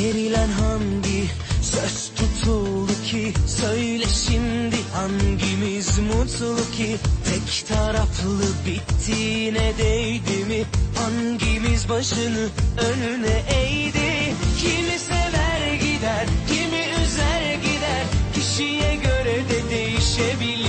Verilen hangi söz tutuldu ki? Söyle şimdi hangimiz mutlu ki? Tek taraflı bittiğine değdi mi? Hangimiz başını önüne eğdi? Kimi sever gider kimi üzer gider. Kişiye göre de değişebiliyor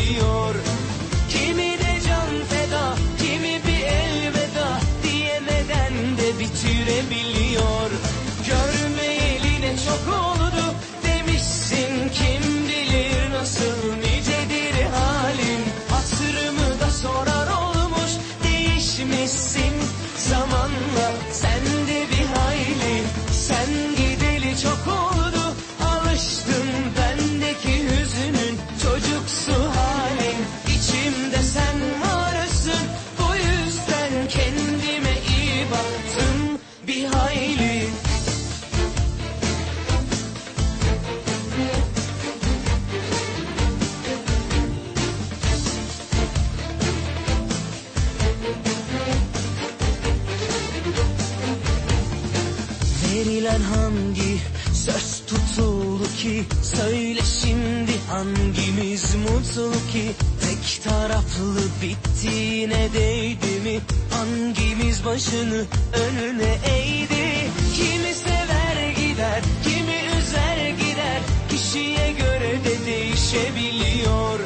verilen hangi söz tutuldu ki? Söyle şimdi hangimiz mutlu ki? Tek taraflı bittiğine değdi mi? Hangimiz başını önüne eğdi? Kimi sever gider kimi üzer gider. Kişiye göre de değişebiliyor.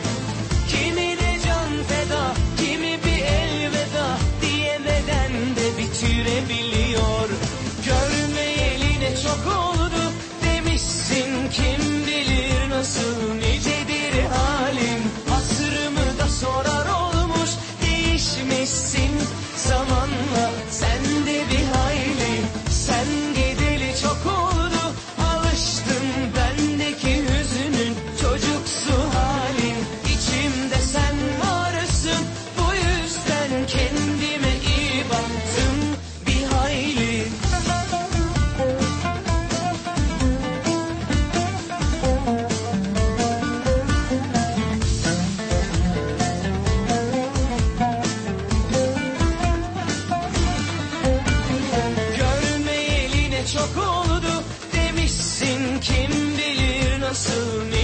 yok oldu demişsin. Kim bilir nasıl